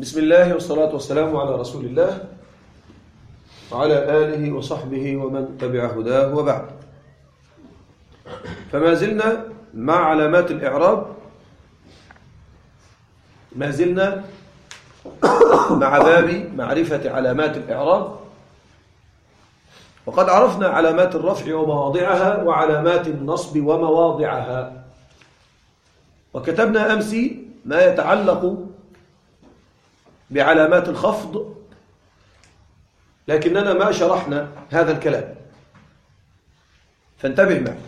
بسم الله والصلاة والسلام على رسول الله وعلى آله وصحبه ومن تبع هداه وبعد. فما زلنا مع علامات الإعراب ما زلنا مع باب معرفة علامات الإعراب. وقد عرفنا علامات الرفع ومواضعها وعلامات النصب ومواضعها. وكتبنا أمس ما يتعلق بعلامات الخفض لكننا ما شرحنا هذا الكلام. فانتبه معي.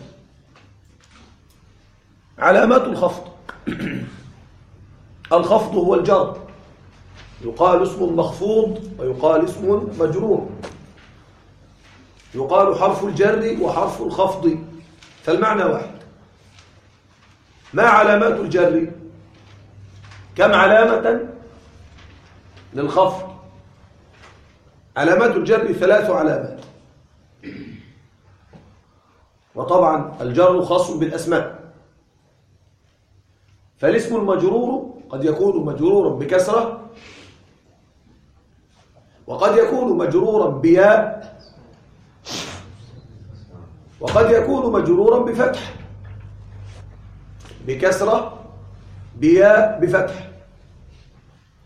علامات الخفض. الخفض هو الجر. يقال اسم مخفوض ويقال اسم مجرور. يقال حرف الجر وحرف الخفض. فالمعنى واحد. ما علامات الجر؟ كم علامة للخفض. علامات الجر ثلاث علامات. وطبعا الجر خاص بالأسماء. فالاسم المجرور قد يكون مجرورا بكسرة وقد يكون مجرورا بياء وقد يكون مجرورا بفتح. بكسرة بياء بفتح.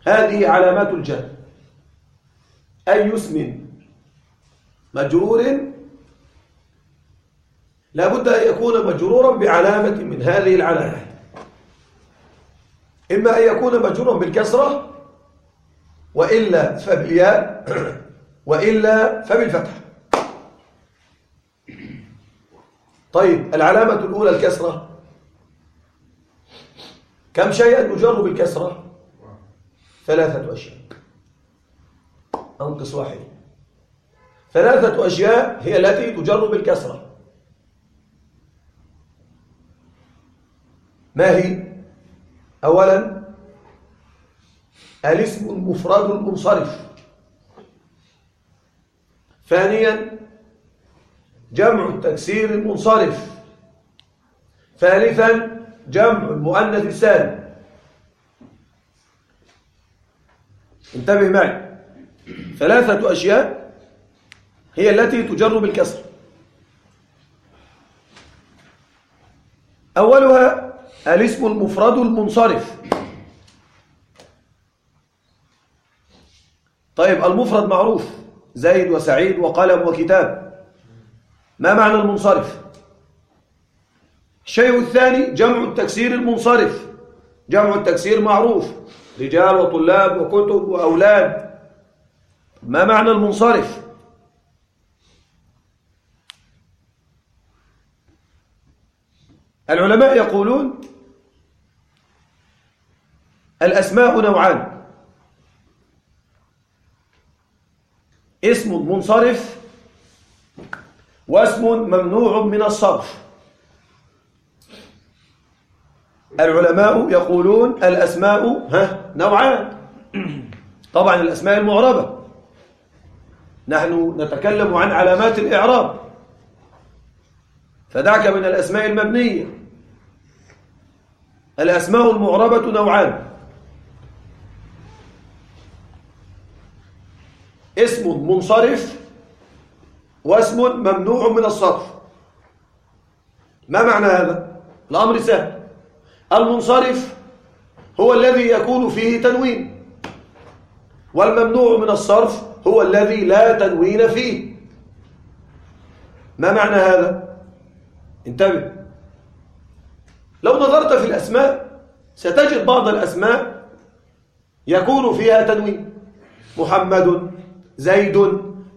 هذه علامات الجر أي اسم مجرور لابد أن يكون مجرورا بعلامة من هذه العلامات. إما أن يكون مجرورا بالكسرة وإلا فبالياء وإلا فبالفتح طيب العلامة الأولى الكسرة. كم شيئا يجر بالكسرة؟ ثلاثة أشياء. أنقص واحد. ثلاثة أشياء هي التي تجر بالكسرة. ما هي؟ أولا الاسم المفرد المنصرف. ثانيا جمع التكسير المنصرف. ثالثا جمع المؤنث السالم. انتبه معي. ثلاثة أشياء هي التي تجر بالكسر. أولها الاسم المفرد المنصرف. طيب المفرد معروف زيد وسعيد وقلم وكتاب. ما معنى المنصرف؟ الشيء الثاني جمع التكسير المنصرف. جمع التكسير معروف. رجال وطلاب وكتب وأولاد. ما معنى المنصرف؟ العلماء يقولون الأسماء نوعان. اسم منصرف واسم ممنوع من الصرف. العلماء يقولون الأسماء ها نوعان. طبعا الأسماء المعربة. نحن نتكلم عن علامات الإعراب. فدعك من الأسماء المبنية. الأسماء المعربة نوعان. اسم منصرف واسم ممنوع من الصرف. ما معنى هذا؟ الأمر سهل. المنصرف هو الذي يكون فيه تنوين والممنوع من الصرف هو الذي لا تنوين فيه. ما معنى هذا؟ انتبه. لو نظرت في الأسماء ستجد بعض الأسماء يكون فيها تنوين. محمد زيد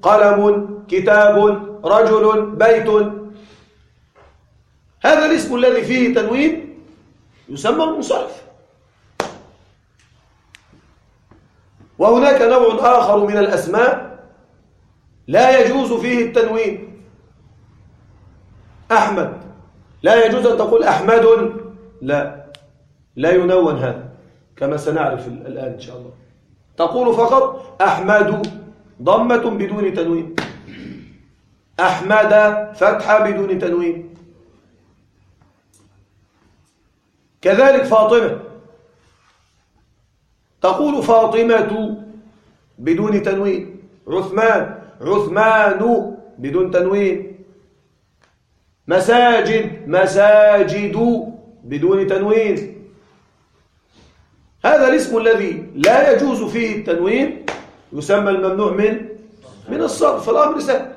قلم كتاب رجل بيت. هذا الاسم الذي فيه تنوين يسمى المنصرف. وهناك نوع آخر من الأسماء لا يجوز فيه التنوين. أحمد. لا يجوز أن تقول أحمد. لا. لا ينون هذا كما سنعرف الآن إن شاء الله. تقول فقط أحمد ضمة بدون تنوين. أحمد فتحة بدون تنوين. كذلك فاطمة. تقول فاطمة بدون تنوين. عثمان عثمان بدون تنوين. مساجد مساجد بدون تنوين. هذا الاسم الذي لا يجوز فيه التنوين يسمى الممنوع من من الصرف. الأمر سهل.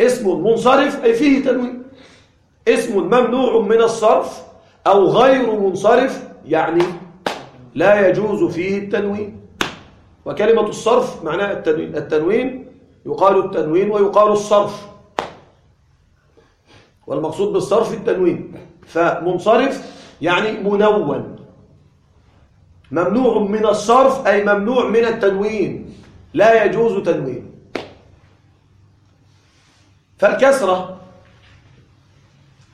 اسم منصرف أي فيه تنوين. اسم ممنوع من الصرف أو غير منصرف يعني لا يجوز فيه التنوين. وكلمة الصرف معناها التنوين. التنوين يقال التنوين ويقال الصرف. والمقصود بالصرف التنوين. فمنصرف يعني منون. ممنوع من الصرف أي ممنوع من التنوين. لا يجوز تنوين. فالكسرة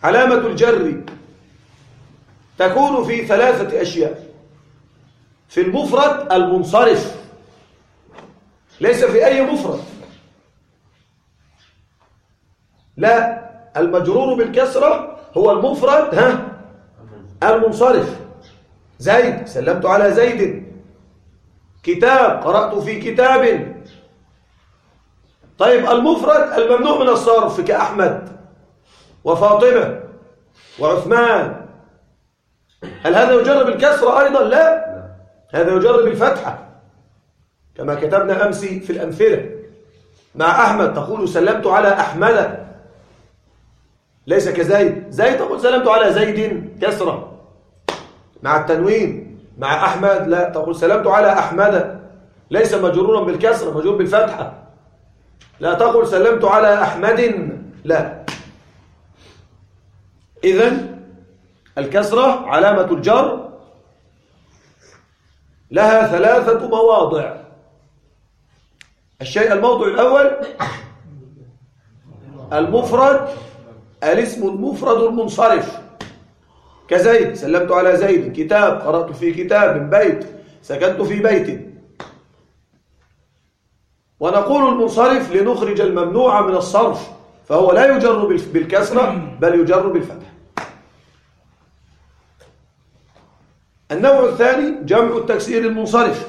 علامة الجر تكون في ثلاثة أشياء. في المفرد المنصرف. ليس في أي مفرد. لا المجرور بالكسرة هو المفرد ها المنصرف. زيد سلمت على زيد. كتاب قرأت في كتاب. طيب المفرد الممنوع من الصرف كأحمد. وفاطمة وعثمان. هل هذا يجرب الكسرة أيضا؟ لا. هذا يجرب الفتحة. كما كتبنا أمس في الأمثلة مع أحمد تقول سلمت على أحمد. ليس كزيد. زيد تقول سلمت على زيد كسرة. مع التنوين مع أحمد لا. تقول سلمت على أحمد. ليس مجرورا بالكسرة مجرور بالفتحة. لا تقول سلمت على أحمد. لا. إذن الكسرة علامة الجر لها ثلاثة مواضع. الشيء الموضع الأول المفرد الاسم المفرد المنصرف. كزيد سلمت على زيد. كتاب قرأت في كتاب بيت سكنت في بيت. ونقول المنصرف لنخرج الممنوع من الصرف فهو لا يجر بالكسرة بل يجر بالفتح. النوع الثاني جمع التكسير المنصرف.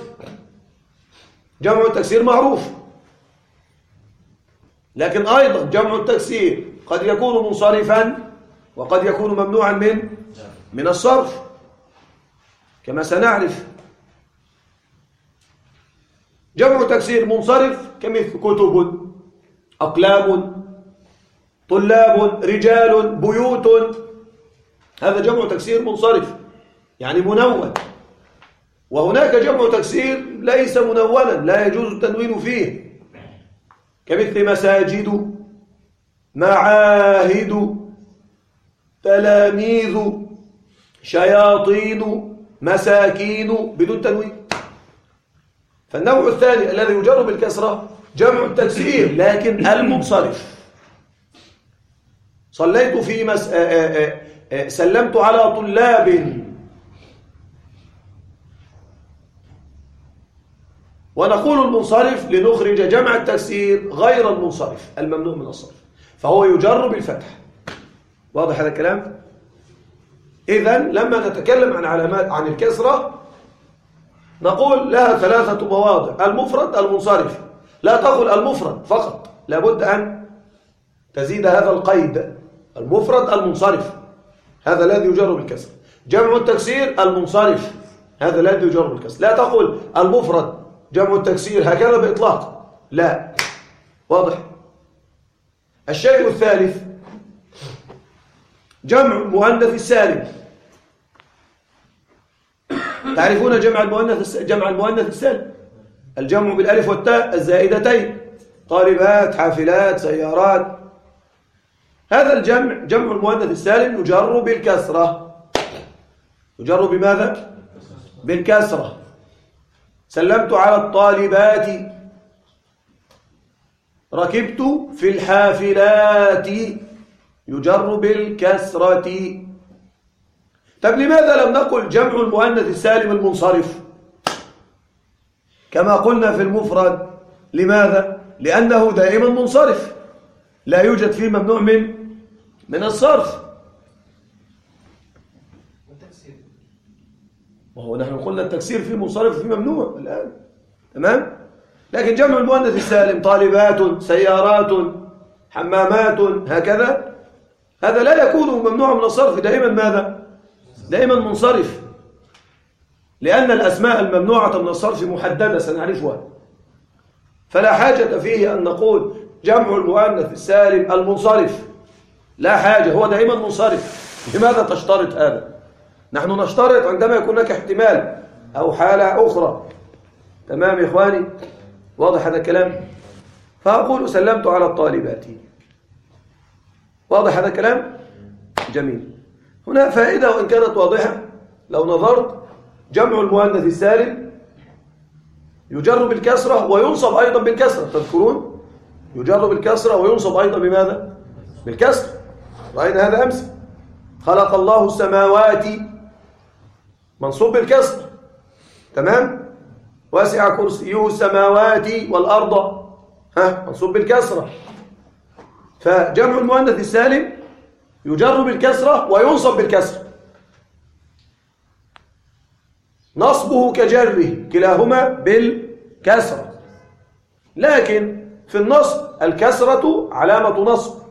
جمع التكسير معروف. لكن أيضا جمع التكسير قد يكون منصرفا وقد يكون ممنوعا من من الصرف. كما سنعرف جمع تكسير منصرف كمثل كتب أقلام طلاب رجال بيوت. هذا جمع تكسير منصرف. يعني منون. وهناك جمع تكسير ليس منونا لا يجوز التنوين فيه. كمثل مساجد معاهد تلاميذ شياطين مساكين بدون تنوين. فالنوع الثاني الذي يجر بالكسرة جمع التكسير لكن المنصرف. صليت في مس... آآ آآ آآ سلمت على طلاب ونقول المنصرف لنخرج جمع التكسير غير المنصرف الممنوع من الصرف. فهو يجر بالفتح. واضح هذا الكلام؟ اذا لما نتكلم عن علامات عن الكسرة نقول لها ثلاثة مواضع. المفرد المنصرف. لا تقل المفرد فقط. لابد أن تزيد هذا القيد. المفرد المنصرف. هذا الذي يجر بالكسر. جمع التكسير المنصرف. هذا الذي يجر بالكسر. لا تقل المفرد. جمع التكسير هكذا بإطلاق. لا. واضح. الشيء الثالث جمع مؤنث السالم. تعرفون جمع المؤنث جمع المؤنث السالم؟ الجمع بالألف والتاء الزائدتين. طالبات حافلات سيارات. هذا الجمع جمع المؤنث السالم يجر بالكسرة. يجر بماذا؟ بالكسرة. سلمت على الطالبات. ركبت في الحافلات يجر بالكسرة. طب لماذا لم نقل جمع المؤنث السالم المنصرف؟ كما قلنا في المفرد. لماذا؟ لأنه دائما منصرف. لا يوجد فيه ممنوع من من الصرف. وهو نحن قلنا التكسير فيه منصرف وفيه ممنوع الآن. تمام؟ لكن جمع المؤنث السالم طالبات سيارات حمامات هكذا. هذا لا يكون ممنوع من الصرف. دائما ماذا؟ دائما منصرف. لأن الأسماء الممنوعة من الصرف محددة سنعرفها. فلا حاجة فيه أن نقول جمع المؤنث السالم المنصرف. لا حاجة هو دائما منصرف. لماذا تشترط هذا؟ نحن نشترط عندما يكون هناك احتمال أو حالة أخرى. تمام يا إخواني؟ واضح هذا الكلام؟ فأقول سلمت على الطالبات واضح هذا الكلام؟ جميل. هنا فائدة وإن كانت واضحة لو نظرت جمع المؤنث السالم يجر بالكسرة وينصب أيضا بالكسرة. تذكرون؟ يجر بالكسرة وينصب أيضا بماذا؟ بالكسر. رأينا هذا أمس. خلق الله السماوات منصوب بالكسر. تمام؟ واسع كرسيه السماوات والأرض. ها؟ منصوب بالكسرة. فجمع المؤنث السالم يجر بالكسرة وينصب بالكسر. نصبه كجره كلاهما بالكسرة. لكن في النصب الكسرة علامة نصب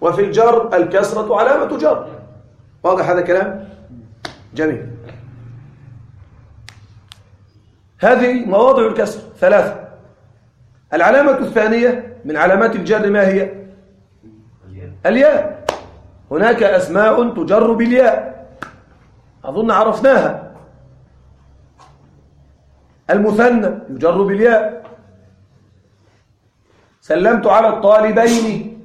وفي الجر الكسرة علامة جر. واضح هذا الكلام؟ جميل. هذه مواضع الكسر ثلاثة. العلامة الثانية من علامات الجر ما هي؟ الياء. هناك أسماء تجر بالياء. أظن عرفناها. المثنى يجر بالياء. سلمت على الطالبين.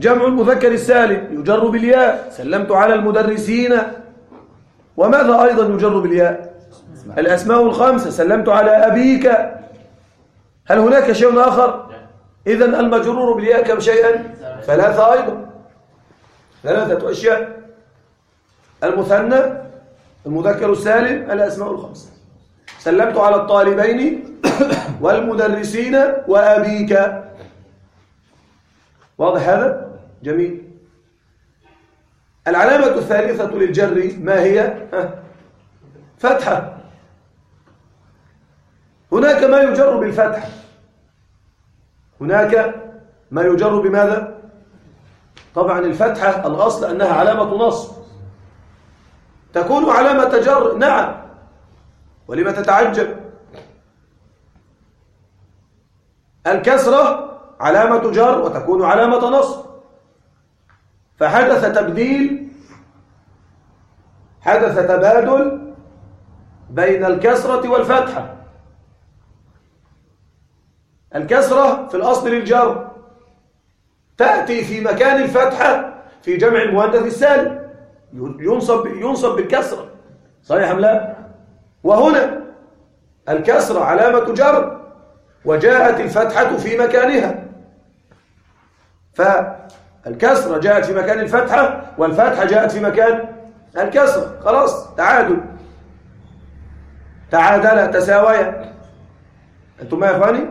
جمع المذكر السالم يجر بالياء. سلمت على المدرسين. وماذا أيضا يجر بالياء؟ الأسماء. الخمسة سلمت على أبيك. هل هناك شيء آخر؟ إذن المجرور بالياء كم شيئا ثلاثة أيضا. ثلاثة أشياء. المثنى المذكر السالم الأسماء الخمسة. سلمت على الطالبين والمدرسين وأبيك. واضح هذا؟ جميل. العلامة الثالثة للجر ما هي؟ فتحة. هناك ما يجر بالفتح. هناك ما يجر بماذا؟ طبعا الفتحة الأصل أنها علامة نصب. تكون علامة جر نعم. ولما تتعجب؟ الكسرة علامة جر وتكون علامة نصب. فحدث تبديل حدث تبادل بين الكسرة والفتحة الكسرة في الأصل للجر. تأتي في مكان الفتحة في جمع المؤنث السالم ينصب ينصب بالكسرة. صحيح أم لا؟ وهنا الكسرة علامة جر وجاءت الفتحة في مكانها. فالكسرة جاءت في مكان الفتحة والفتحة جاءت في مكان الكسرة. خلاص تعادل. تعادل تساويا. أنتم ما يا إخواني؟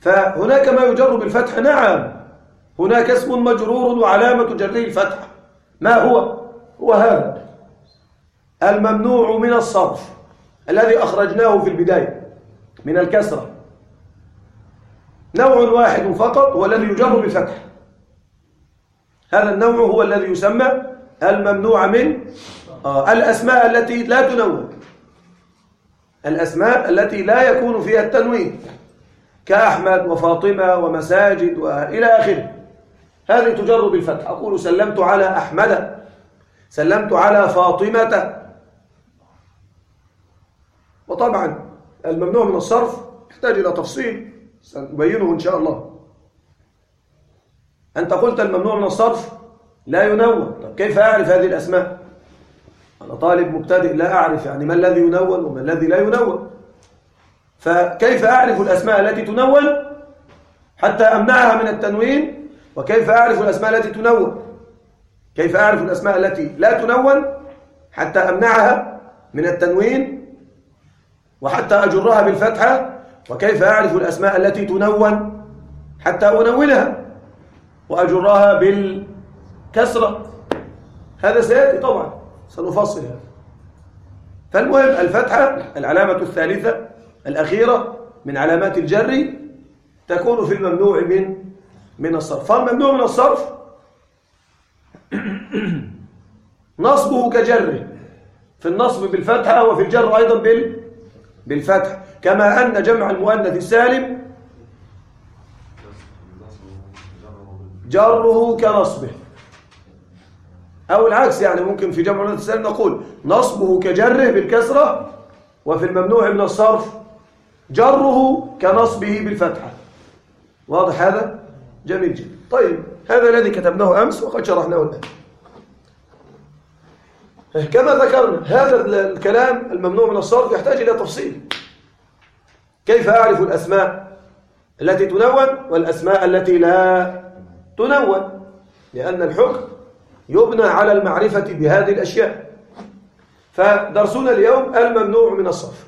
فهناك ما يجر بالفتح. نعم هناك اسم مجرور وعلامة جره الفتح. ما هو؟ هو هذا. الممنوع من الصرف الذي أخرجناه في البداية من الكسرة. نوع واحد فقط هو الذي يجر بالفتح. هذا النوع هو الذي يسمى الممنوع من آه الأسماء التي لا تنون الأسماء التي لا يكون فيها التنوين. كأحمد وفاطمة ومساجد وإلى آخره. هذه تجر بالفتح. أقول سلمت على أحمد سلمت على فاطمة. وطبعا الممنوع من الصرف يحتاج إلى تفصيل سنبينه إن شاء الله. أنت قلت الممنوع من الصرف لا ينون. طب كيف أعرف هذه الأسماء؟ أنا طالب مبتدئ لا أعرف يعني ما الذي ينون وما الذي لا ينون. فكيف أعرف الأسماء التي تنون حتى أمنعها من التنوين؟ وكيف أعرف الأسماء التي تنون؟ كيف أعرف الأسماء التي لا تنون حتى أمنعها من التنوين؟ وحتى أجرها بالفتحة؟ وكيف أعرف الأسماء التي تنون حتى أنونها؟ وأجرها بالكسرة. هذا سيأتي طبعا سنفصل هذا. فالمهم الفتحة العلامة الثالثة الأخيرة من علامات الجر تكون في الممنوع من من الصرف. فالممنوع من الصرف نصبه كجره في النصب بالفتحة وفي الجر أيضا بال بالفتح. كما أن جمع المؤنث السالم جره كنصبه. أو العكس يعني ممكن في جمع المؤنث السالم نقول نصبه كجره بالكسرة وفي الممنوع من الصرف جره كنصبه بالفتحة. واضح هذا؟ جميل جدا. طيب هذا الذي كتبناه أمس وقد شرحناه الآن. كما ذكرنا هذا الكلام الممنوع من الصرف يحتاج إلى تفصيل. كيف أعرف الأسماء التي تنون والأسماء التي لا تنون؟ لأن الحكم يبنى على المعرفة بهذه الأشياء. فدرسنا اليوم الممنوع من الصرف.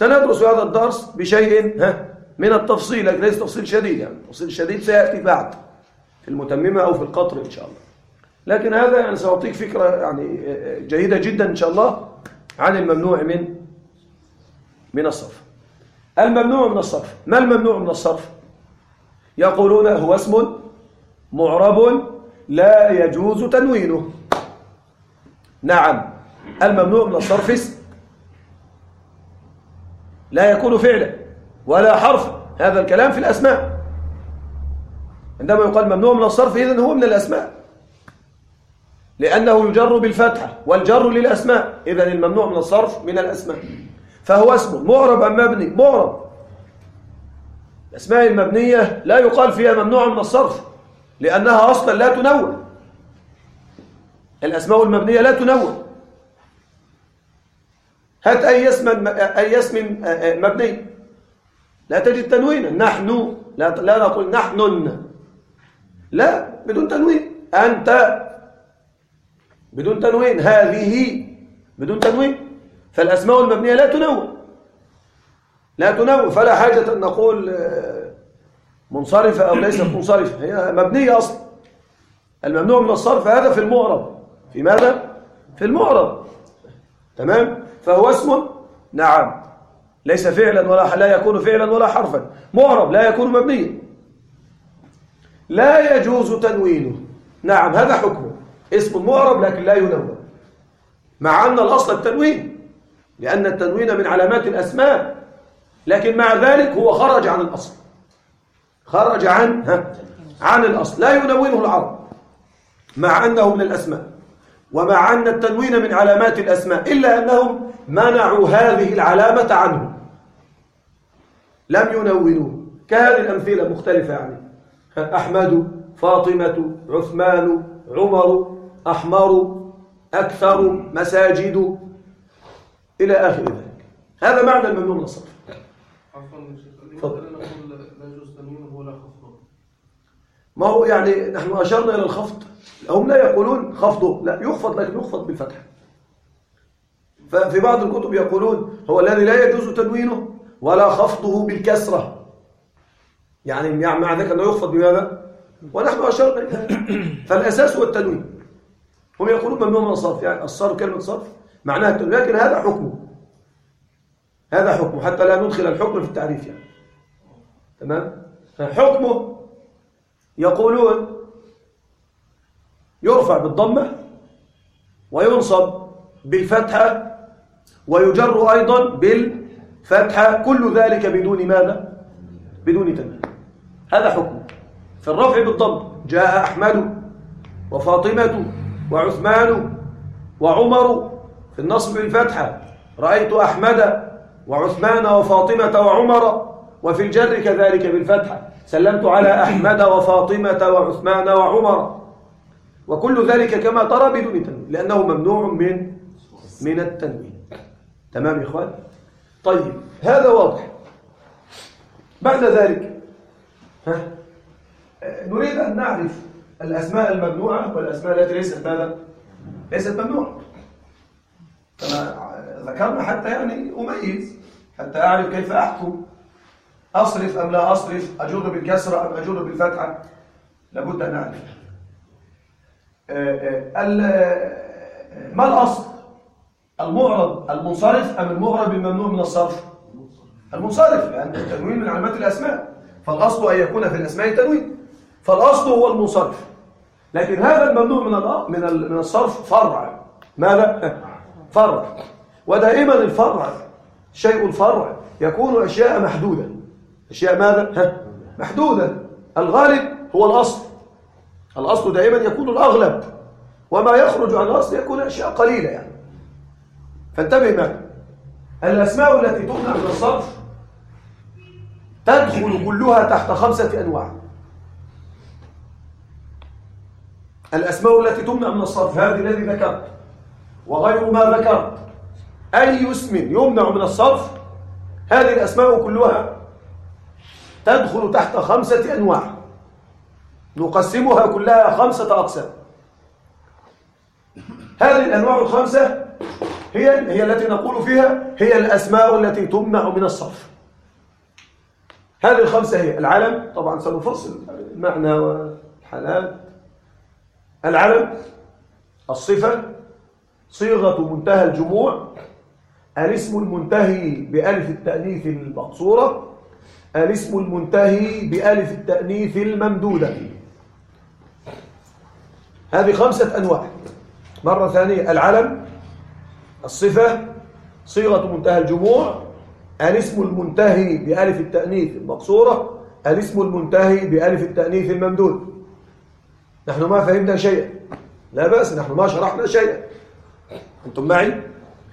سندرس هذا الدرس بشيء من التفصيل لكن ليس تفصيل شديد يعني. التفصيل الشديد سيأتي بعد في المتممة أو في القطر إن شاء الله. لكن هذا يعني سأعطيك فكرة يعني جيدة جدا إن شاء الله عن الممنوع من من الصرف. الممنوع من الصرف. ما الممنوع من الصرف؟ يقولون هو اسم معرب لا يجوز تنوينه. نعم الممنوع من الصرف اسم لا يكون فعلا ولا حرف. هذا الكلام في الأسماء. عندما يقال ممنوع من الصرف إذن هو من الأسماء. لأنه يجر بالفتحة والجر للأسماء. إذن الممنوع من الصرف من الأسماء. فهو اسم معرب أم مبني؟ معرب. الأسماء المبنية لا يقال فيها ممنوع من الصرف لأنها أصلا لا تنوع. الأسماء المبنية لا تنوع. هات أي اسم أي اسم مبني. لا تجد تنوينا نحن لا لا نقول نحن. لا بدون تنوين. أنت. بدون تنوين. هذه. بدون تنوين. فالأسماء المبنية لا تنوع. لا تنوع. فلا حاجة أن نقول منصرفة أو ليست منصرفة هي مبنية أصلا. الممنوع من الصرف هذا في المعرب. في ماذا؟ في المعرب. تمام؟ فهو اسم نعم. ليس فعلا ولا لا يكون فعلا ولا حرفا. معرب لا يكون مبنيا. لا يجوز تنوينه. نعم هذا حكمه. اسم معرب لكن لا ينون مع أن الأصل التنوين لأن التنوين من علامات الأسماء. لكن مع ذلك هو خرج عن الأصل. خرج عن ها عن الأصل. لا ينونه العرب. مع أنه من الأسماء. ومع أن التنوين من علامات الأسماء إلا أنهم منعوا هذه العلامة عنه. لم ينونوه كهذه الأمثلة مختلفة يعني. أحمد فاطمة عثمان عمر أحمر أكثر مساجد إلى آخر ذلك. هذا معنى الممنوع من الصرف. عفوا ما هو يعني نحن أشرنا إلى الخفض. هم لا يقولون خفضه لا يخفض لكن يخفض بالفتح. ففي بعض الكتب يقولون هو الذي لا يجوز تنوينه ولا خفضه بالكسرة. يعني مع ذلك أنه يخفض بماذا؟ ونحن أشرنا فالأساس هو التنوين هم يقولون ممنوع من الصرف. يعني الصرف كلمة صرف معناها التنوين لكن هذا حكمه هذا حكمه حتى لا ندخل الحكم في التعريف يعني. تمام؟ حكمه يقولون يرفع بالضمة وينصب بالفتحة ويجر أيضا بالفتحة. كل ذلك بدون ماذا؟ بدون تنوين هذا حكمه في الرفع بالضم جاء أحمد وفاطمة وعثمان وعمر في النصب بالفتحة. رأيت أحمد وعثمان وفاطمة وعمر وفي الجر كذلك بالفتحة. سلمت على أحمد وفاطمة وعثمان وعمر. وكل ذلك كما ترى بدون تنوين لأنه ممنوع من من التنوين. تمام يا إخوان؟ طيب هذا واضح. بعد ذلك ها؟ نريد أن نعرف الأسماء الممنوعة والأسماء التي ليست ماذا؟ ليست ممنوعة. كما ذكرنا حتى يعني أميز حتى أعرف كيف أحكم. أصرف أم لا أصرف؟ أجر بالكسرة أم أجر بالفتحة؟ لابد أن أعرف. ما الأصل؟ المعرض المنصرف أم المعرب الممنوع من الصرف؟ المنصرف لأن التنوين من علامات الأسماء. فالأصل أن يكون في الأسماء تنوين. فالأصل هو المنصرف. لكن هذا الممنوع من من من الصرف فرع. ماذا؟ فرع. ودائما الفرع شيء الفرع يكون أشياء محدودة. أشياء ماذا؟ محدودة. الغالب هو الأصل. الأصل دائما يكون الأغلب وما يخرج عن الأصل يكون أشياء قليلة يعني. فانتبه معي. الأسماء التي تمنع من الصرف تدخل كلها تحت خمسة أنواع. الأسماء التي تمنع من الصرف هذه الذي ذكرت وغير ما ذكرت. أي اسم يمنع من الصرف هذه الأسماء كلها تدخل تحت خمسة أنواع. نقسمها كلها خمسة أقسام. هذه الأنواع الخمسة هي هي التي نقول فيها هي الأسماء التي تمنع من الصرف. هذه الخمسة هي العلم طبعا سنفصل المعنى والحالات. العلم الصفة صيغة منتهى الجموع. الاسم المنتهي بألف التأنيث المقصورة. الاسم المنتهي بألف التأنيث الممدودة. هذه خمسة أنواع. مرة ثانية العلم الصفة صيغة منتهى الجموع الاسم المنتهي بألف التأنيث المقصورة الاسم المنتهي بألف التأنيث الممدود. نحن ما فهمنا شيئا. لا بأس نحن ما شرحنا شيئا. أنتم معي؟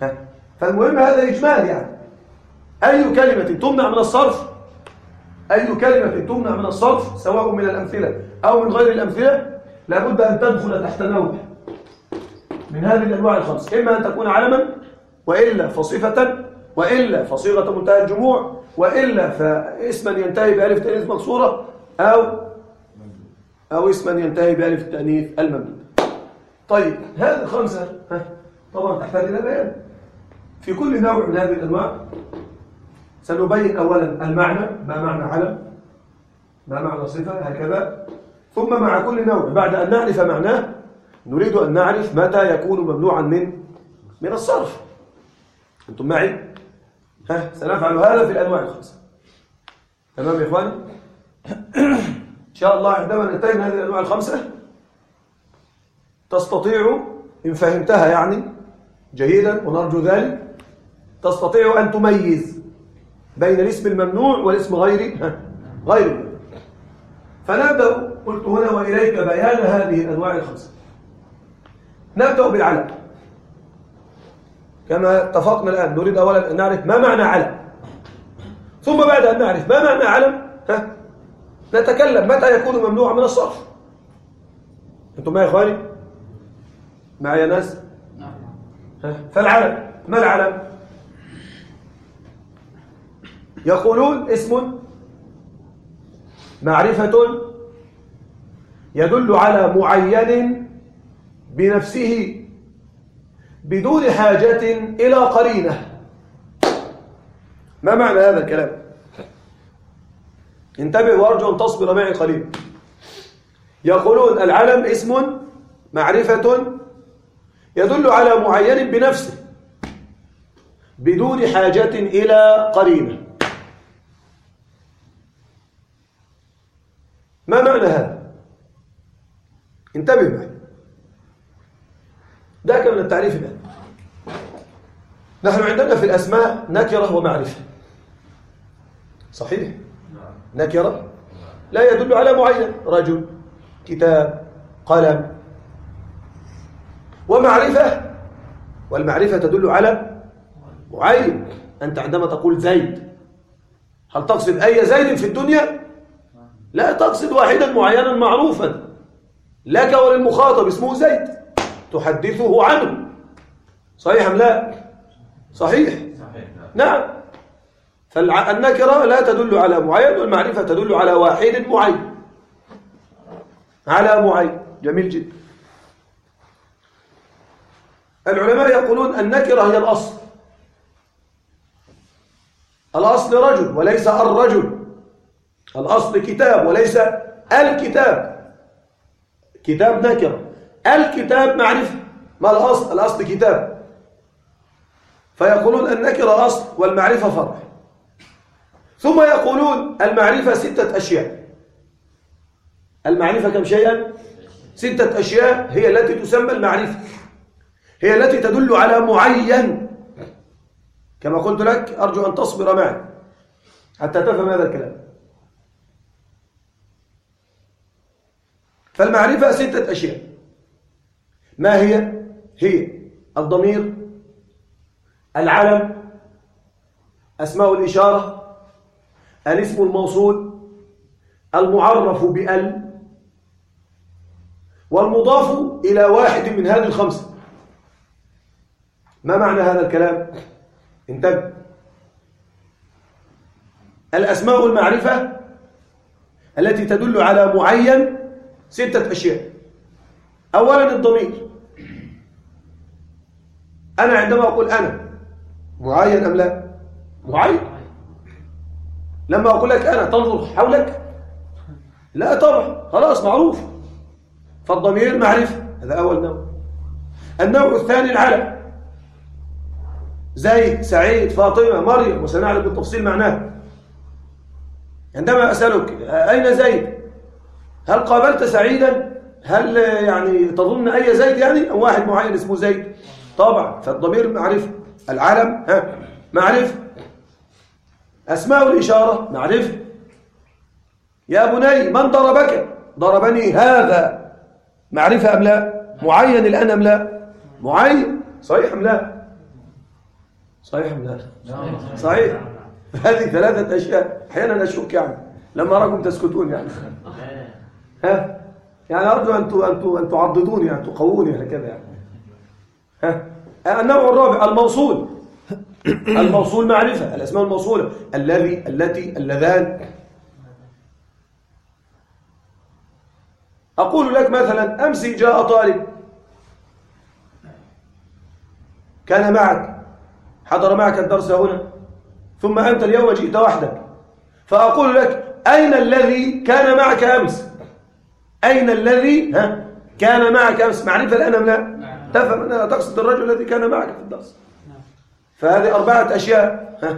ها. فالمهم هذا إجمال يعني. أي كلمة تمنع من الصرف؟ أي كلمة تمنع من الصرف سواء من الأمثلة أو من غير الأمثلة؟ لابد أن تدخل تحت نوع من هذه الأنواع الخمس. إما أن تكون علما وإلا فصفة وإلا فصيغة منتهى الجموع وإلا فاسما ينتهي بألف تأنيث مقصورة أو أو اسما ينتهي بألف التأنيث الممدود طيب هذه الخمسة طبعا تحتاج إلى بيان في كل نوع من هذه الأنواع سنبين أولا المعنى ما معنى علم ما معنى صفة هكذا. ثم مع كل نوع بعد أن نعرف معناه نريد أن نعرف متى يكون ممنوعا من من الصرف أنتم معي؟ ها سنفعل هذا في الأنواع الخمسة تمام يا إخواني؟ إن شاء الله عندما ننتهي من هذه الأنواع الخمسة تستطيع إن فهمتها يعني جيدا ونرجو ذلك تستطيع أن تميز بين الاسم الممنوع والاسم غير غير فنبدأ قلت هنا وإليك بيان هذه الأنواع الخمسة. نبدأ بالعلم. كما اتفقنا الآن نريد أولا أن نعرف ما معنى علم. ثم بعد أن نعرف ما معنى علم ها؟ نتكلم متى يكون ممنوعا من الصرف. أنتم معي يا إخواني؟ معي يا ناس؟ ها؟ فالعلم ما العلم؟ يقولون اسم معرفة يدل على معين بنفسه بدون حاجة إلى قرينة. ما معنى هذا الكلام؟ انتبه وارجو أن تصبر معي قليلا يقولون العلم اسم معرفة يدل على معين بنفسه بدون حاجة إلى قرينة ما معنى هذا انتبه معي. ذاك من التعريف الآن. نحن عندنا في الأسماء نكرة ومعرفة. صحيح؟ نكرة. لا يدل على معين رجل كتاب قلم. ومعرفة. والمعرفة تدل على معين. أنت عندما تقول زيد هل تقصد أي زيد في الدنيا؟ لا تقصد واحدا معينا معروفا. لك وللمخاطب اسمه زيد. تحدثه عنه. صحيح أم لا؟ صحيح. نعم. فالنكرة لا تدل على معين والمعرفة تدل على واحد معين. على معين. جميل جدا. العلماء يقولون النكرة هي الأصل. الأصل رجل وليس الرجل. الأصل كتاب وليس الكتاب. كتاب نكرة الكتاب معرفة. ما الأصل؟ الأصل كتاب. فيقولون النكرة أصل والمعرفة فرع. ثم يقولون المعرفة ستة أشياء. المعرفة كم شيئا؟ ستة أشياء هي التي تسمى المعرفة. هي التي تدل على معين. كما قلت لك أرجو أن تصبر معي حتى تفهم هذا الكلام. فالمعرفة ستة أشياء ما هي؟ هي الضمير العلم أسماء الإشارة الاسم الموصول المعرف بأل والمضاف إلى واحد من هذه الخمسة ما معنى هذا الكلام؟ انتبه الأسماء المعرفة التي تدل على معين ستة أشياء. أولا الضمير. أنا عندما أقول أنا معين أم لا؟ معين. لما أقول لك أنا تنظر حولك؟ لا طبعا. خلاص معروف. فالضمير معرفة. هذا أول نوع. النوع الثاني العلم. زيد سعيد فاطمة مريم. وسنعلم بالتفصيل معناه. عندما أسألك أين زيد؟ هل قابلت سعيدا؟ هل يعني تظن أي زيد يعني؟ أو واحد معين اسمه زيد. طبعا فالضمير معرفة. العلم ها معرفة. أسماء الإشارة معرفة. يا بني من ضربك؟ ضربني هذا. معرفة أم لا؟ معين الآن أم لا؟ معين. صحيح أم لا؟ صحيح أم لا؟ صحيح. هذه ثلاثة أشياء. أحيانا أشك يعني. لما أراكم تسكتون يعني. ها؟ يعني أرجو أن أن أن تعضدوني يعني تقووني هكذا يعني. ها؟ النوع الرابع الموصول. الموصول معرفة الأسماء الموصولة. الذي التي اللذان. أقول لك مثلا أمس جاء طالب. كان معك حضر معك الدرس هنا. ثم أنت اليوم جئت وحدك. فأقول لك أين الذي كان معك أمس؟ أين الذي ها؟ كان معك أمس معرفة الآن أم لا؟ تفهم أنها تقصد الرجل الذي كان معك في الدرس. فهذه أربعة أشياء ها؟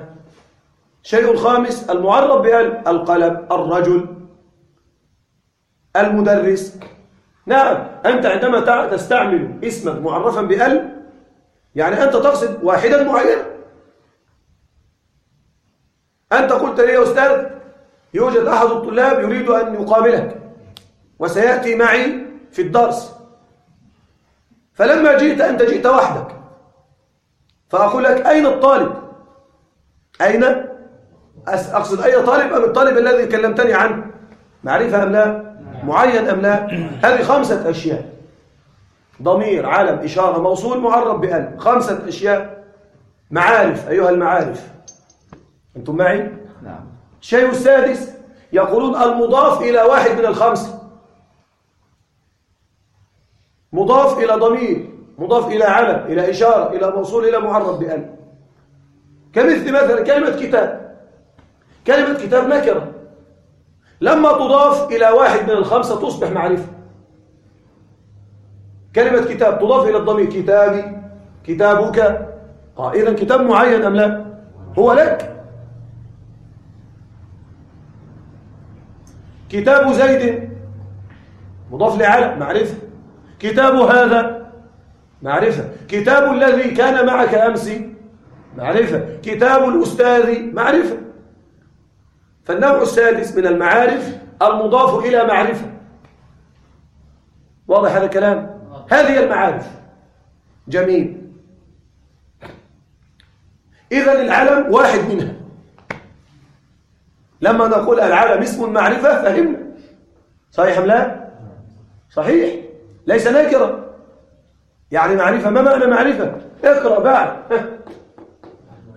شيء خامس المعرب بأل القلم الرجل المدرس. نعم أنت عندما تستعمل اسما معرفا بأل يعني أنت تقصد واحدا معينا أنت قلت لي يا أستاذ يوجد أحد الطلاب يريد أن يقابلك. وسيأتي معي في الدرس. فلما جئت أنت جئت وحدك. فأقول لك أين الطالب؟ أين؟ أقصد أي طالب أم الطالب الذي كلمتني عنه؟ معرفة أم لا؟ معين أم لا؟ هذه خمسة أشياء. ضمير علم إشارة موصول معرب بأل خمسة أشياء. معارف أيها المعارف. أنتم معي؟ نعم. الشيء السادس يقولون المضاف إلى واحد من الخمسة. مضاف إلى ضمير مضاف إلى علم إلى إشارة إلى موصول إلى معرب بأل كمثل مثلا كلمة كتاب. كلمة كتاب نكرة لما تضاف إلى واحد من الخمسة تصبح معرفة. كلمة كتاب تضاف إلى الضمير كتابي كتابك. آه إذا كتاب معين أم لا؟ هو لك. كتاب زيد مضاف لعلم معرفة. كتاب هذا؟ معرفة. كتاب الذي كان معك أمس؟ معرفة. كتاب الأستاذ؟ معرفة. فالنوع السادس من المعارف المضاف إلى معرفة. واضح هذا الكلام؟ هذه المعارف. جميل. إذا العلم واحد منها. لما نقول العلم اسم معرفة فهمنا. صحيح أم لا؟ صحيح. ليس نكرة يعني معرفة ما معنى معرفة؟ اقرأ بعد.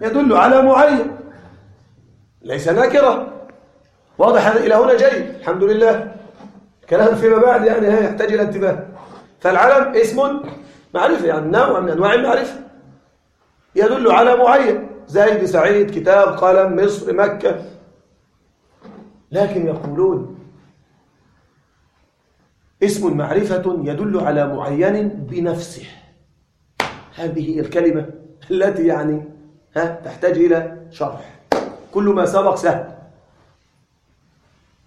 يدل على معين. ليس نكرة واضح إلى هنا جيد. الحمد لله. كلام فيما بعد يعني يحتاج إلى انتباه. فالعلم اسم معرفة يعني نوع من أنواع المعرفة. يدل على معين. زيد سعيد كتاب قلم مصر مكة. لكن يقولون اسم معرفة يدل على معين بنفسه. هذه الكلمة التي يعني ها تحتاج إلى شرح. كل ما سبق سهل.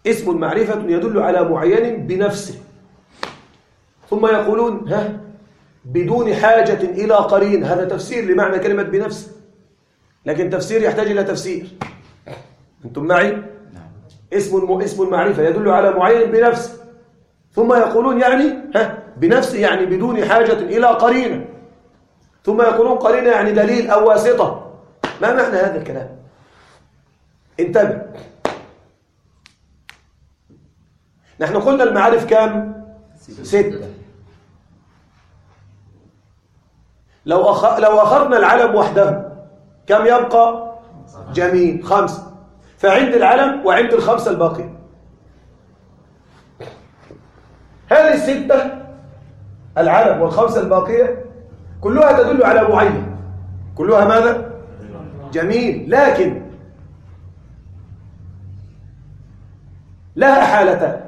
اسم معرفة يدل على معين بنفسه. ثم يقولون ها بدون حاجة إلى قرين. هذا تفسير لمعنى كلمة بنفسه لكن تفسير يحتاج إلى تفسير. أنتم معي؟ اسم اسم المعرفة يدل على معين بنفسه ثم يقولون يعني ها بنفسه يعني بدون حاجة إلى قرينة. ثم يقولون قرينة يعني دليل أو واسطة. ما معنى هذا الكلام؟ انتبه. نحن قلنا المعارف كم ستة. لو أخ... لو أخذنا العلم وحده كم يبقى؟ جميل. خمسة فعند العلم وعند الخمسة الباقية هذه الستة العلم والخمسة الباقية كلها تدل على معين. كلها ماذا؟ جميل. لكن لها حالتان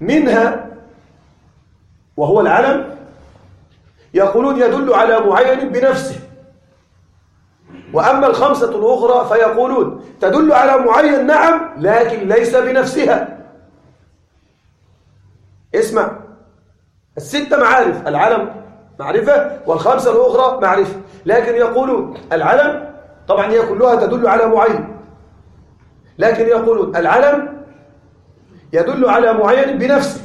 منها وهو العلم يقولون يدل على معين بنفسه. وأما الخمسة الأخرى فيقولون تدل على معين نعم لكن ليس بنفسها. اسمع الستة معارف العلم معرفة والخمسة الأخرى معرفة. لكن يقولون العلم طبعا هي كلها تدل على معين. لكن يقولون العلم يدل على معين بنفسه.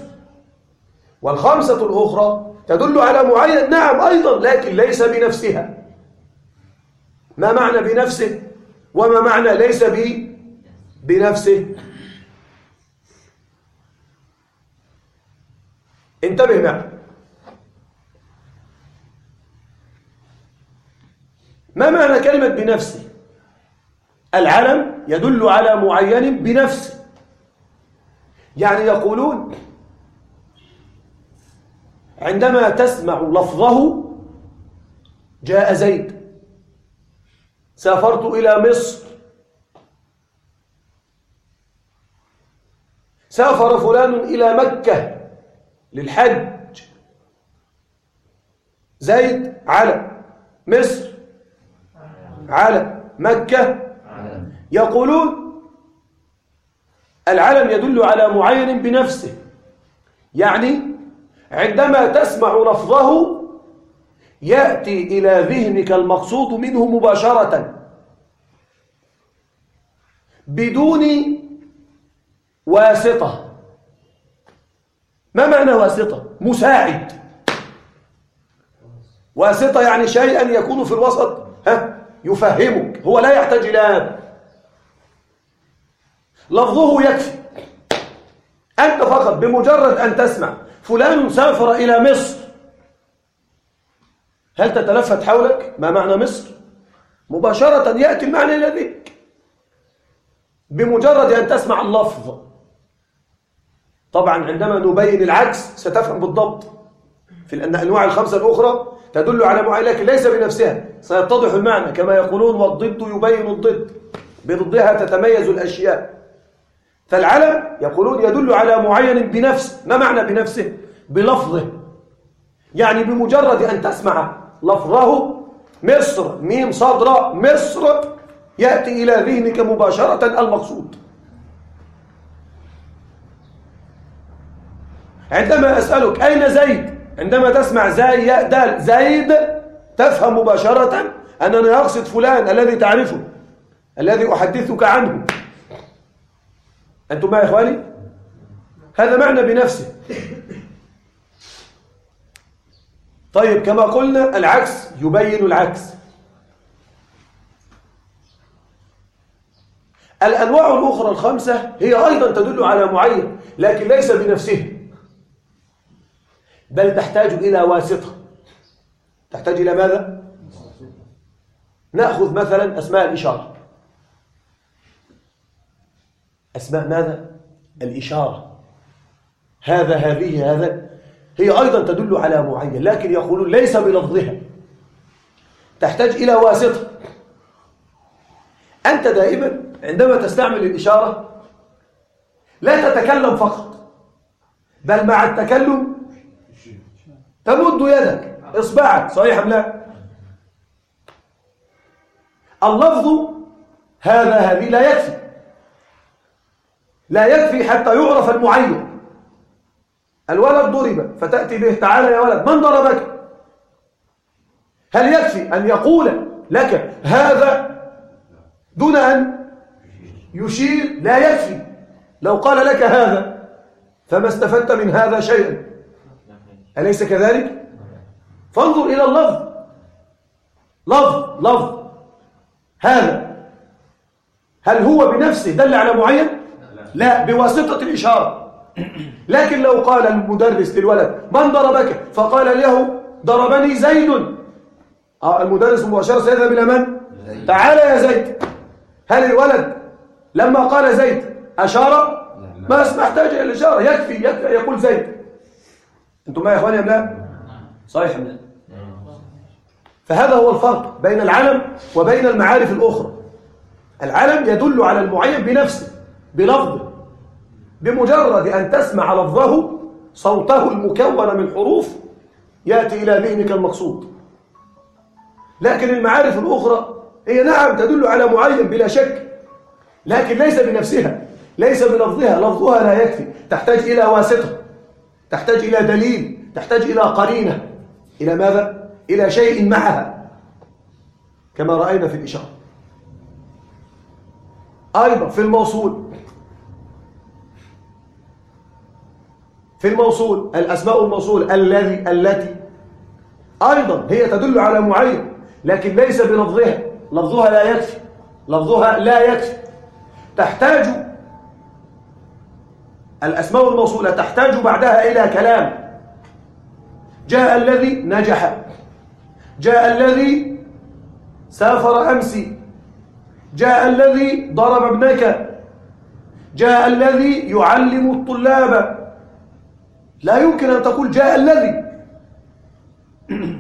والخمسة الأخرى تدل على معين نعم أيضا لكن ليس بنفسها. ما معنى بنفسه وما معنى ليس به بنفسه؟ انتبه معي. ما معنى كلمة بنفسه؟ العلم يدل على معين بنفسه. يعني يقولون عندما تسمع لفظه جاء زيد. سافرت إلى مصر. سافر فلان إلى مكة للحج. زيد على. مصر على. مكة. يقولون العلم يدل على معين بنفسه. يعني عندما تسمع لفظه يأتي إلى ذهنك المقصود منه مباشرة. بدون واسطة. ما معنى واسطة؟ مساعد. واسطة يعني شيئا يكون في الوسط. ها يفهمك. هو لا يحتاج إلى لفظه يكفي. أنت فقط بمجرد أن تسمع فلان سافر إلى مصر هل تتلفت حولك؟ ما معنى مصر؟ مباشرة يأتي المعنى ذهنك بمجرد أن تسمع اللفظ. طبعا عندما نبين العكس ستفهم بالضبط. في أن أنواع الخمسة الأخرى تدل على معين لكن ليس بنفسها. سيتضح المعنى كما يقولون والضد يبين الضد. بضدها تتميز الأشياء. فالعلم يقولون يدل على معين بنفس. ما معنى بنفسه؟ بلفظه. يعني بمجرد أن تسمع لفظه مصر ميم صدر مصر يأتي إلى ذهنك مباشرة المقصود. عندما أسألك أين زيد؟ عندما تسمع زي زيد تفهم مباشرة أنني أقصد فلان الذي تعرفه الذي أحدثك عنه. أنتم معي يا إخواني؟ هذا معنى بنفسه. طيب كما قلنا العكس يبين العكس. الأنواع الأخرى الخمسة هي أيضا تدل على معين لكن ليس بنفسه. بل تحتاج إلى واسطة. تحتاج إلى ماذا؟ نأخذ مثلا أسماء الإشارة. أسماء ماذا؟ الإشارة. هذا هذه هذا هي أيضا تدل على معين لكن يقولون ليس بلفظها. تحتاج إلى واسطة. أنت دائما عندما تستعمل الإشارة لا تتكلم فقط بل مع التكلم تمد يدك. إصبعك صحيح أم لا؟ اللفظ هذا هذه لا يكفي. لا يكفي حتى يعرف المعين. الولد ضرب فتأتي به تعالى يا ولد من ضربك؟ هل يكفي أن يقول لك هذا دون أن يشير؟ لا يكفي. لو قال لك هذا فما استفدت من هذا شيئا. أليس كذلك؟ فانظر إلى اللفظ. لفظ لفظ. هذا. هل هو بنفسه دل على معين؟ لا. بواسطة الإشارة. لكن لو قال المدرس للولد من ضربك؟ فقال له ضربني زيد. آه المدرس مباشرة سيذهب إلى من؟ تعال يا زيد. هل الولد؟ لما قال زيد أشار؟ ما محتاج إلى الإشارة. يكفي, يكفي. يقول زيد. أنتم ما يا إخواني أم لا؟ صحيح أم لا؟ فهذا هو الفرق بين العلم وبين المعارف الأخرى. العلم يدل على المعين بنفسه بلفظه. بمجرد أن تسمع لفظه صوته المكون من حروف يأتي إلى ذهنك المقصود. لكن المعارف الأخرى هي نعم تدل على معين بلا شك لكن ليس بنفسها ليس بلفظها لفظها لا يكفي تحتاج إلى واسطة تحتاج إلى دليل تحتاج إلى قرينة. إلى ماذا؟ إلى شيء معها كما رأينا في الإشارة. أيضا في الموصول في الموصول الأسماء الموصول الذي التي. أيضا هي تدل على معين لكن ليس بلفظها. لفظها لا يكفي. لفظها لا يكفي. تحتاج الأسماء الموصولة تحتاج بعدها إلى كلام. جاء الذي نجح. جاء الذي سافر أمس جاء الذي ضرب ابنك. جاء الذي يعلم الطلاب. لا يمكن أن تقول جاء الذي.